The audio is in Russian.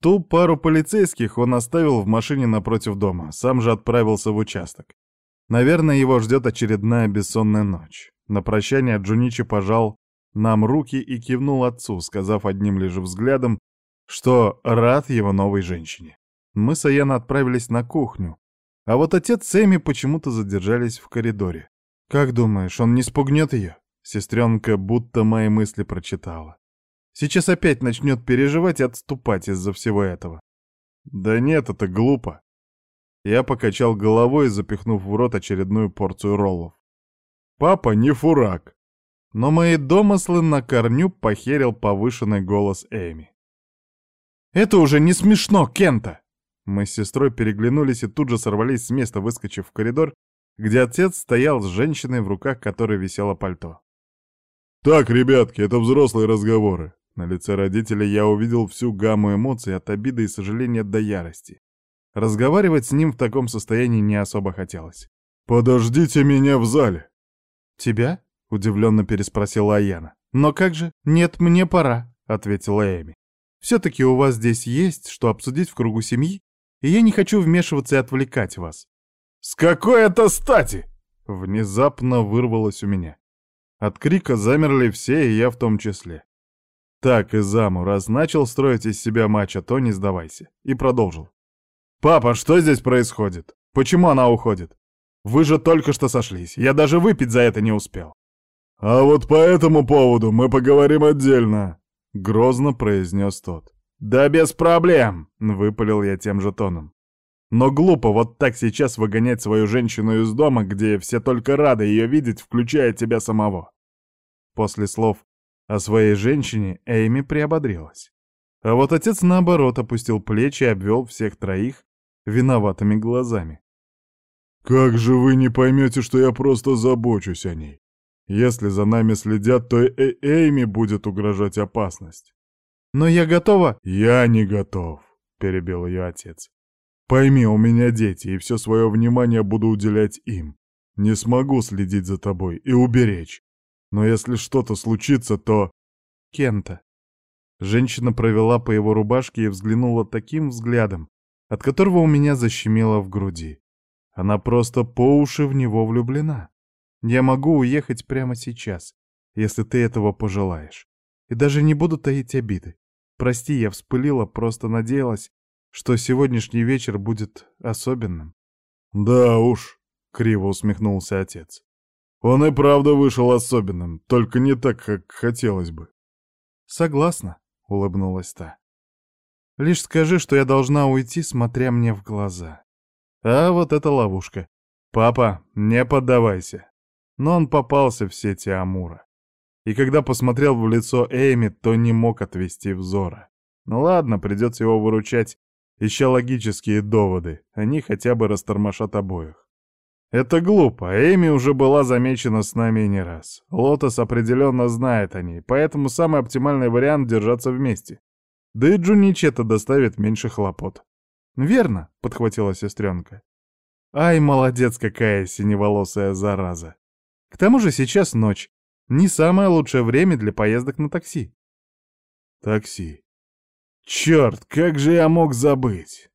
Ту пару полицейских он оставил в машине напротив дома, сам же отправился в участок. Наверное, его ждет очередная бессонная ночь. На прощание Джуничи пожал нам руки и кивнул отцу, сказав одним лишь взглядом, что рад его новой женщине. Мы с Аяна отправились на кухню, а вот отец с Эми почему-то задержались в коридоре. «Как думаешь, он не спугнет ее?» Сестренка будто мои мысли прочитала. Сейчас опять начнет переживать и отступать из-за всего этого. Да нет, это глупо. Я покачал головой, запихнув в рот очередную порцию роллов. Папа не фурак. Но мои домыслы на корню похерил повышенный голос Эми. «Это уже не смешно, Кента!» Мы с сестрой переглянулись и тут же сорвались с места, выскочив в коридор, где отец стоял с женщиной, в руках которой висело пальто. «Так, ребятки, это взрослые разговоры». На лице родителей я увидел всю гамму эмоций от обиды и сожаления до ярости. Разговаривать с ним в таком состоянии не особо хотелось. «Подождите меня в зале!» «Тебя?» — удивленно переспросила Аяна. «Но как же? Нет, мне пора», — ответила Эми. «Все-таки у вас здесь есть, что обсудить в кругу семьи, и я не хочу вмешиваться и отвлекать вас». «С какой это стати?» — внезапно вырвалось у меня. От крика замерли все, и я в том числе. Так, и заму, раз начал строить из себя мача, то не сдавайся. И продолжил. «Папа, что здесь происходит? Почему она уходит? Вы же только что сошлись, я даже выпить за это не успел». «А вот по этому поводу мы поговорим отдельно», — грозно произнес тот. «Да без проблем», — выпалил я тем же тоном. Но глупо вот так сейчас выгонять свою женщину из дома, где все только рады ее видеть, включая тебя самого. После слов о своей женщине Эйми приободрилась. А вот отец, наоборот, опустил плечи и обвел всех троих виноватыми глазами. «Как же вы не поймете, что я просто забочусь о ней? Если за нами следят, то и Эйми будет угрожать опасность». «Но я готова...» «Я не готов», — перебил ее отец. Пойми, у меня дети, и все свое внимание буду уделять им. Не смогу следить за тобой и уберечь. Но если что-то случится, то... Кента. Женщина провела по его рубашке и взглянула таким взглядом, от которого у меня защемило в груди. Она просто по уши в него влюблена. Я могу уехать прямо сейчас, если ты этого пожелаешь. И даже не буду таить обиды. Прости, я вспылила, просто надеялась, что сегодняшний вечер будет особенным. «Да уж», — криво усмехнулся отец. «Он и правда вышел особенным, только не так, как хотелось бы». «Согласна», — улыбнулась та. «Лишь скажи, что я должна уйти, смотря мне в глаза». А вот это ловушка. «Папа, не поддавайся». Но он попался в сети Амура. И когда посмотрел в лицо Эйми, то не мог отвести взора. Ну ладно, придется его выручать ища логические доводы, они хотя бы растормошат обоих. Это глупо, Эми уже была замечена с нами не раз. Лотос определенно знает о ней, поэтому самый оптимальный вариант — держаться вместе. Да и Джуничи это доставит меньше хлопот. «Верно», — подхватила сестренка. «Ай, молодец какая синеволосая зараза! К тому же сейчас ночь. Не самое лучшее время для поездок на такси». «Такси. Черт, как же я мог забыть?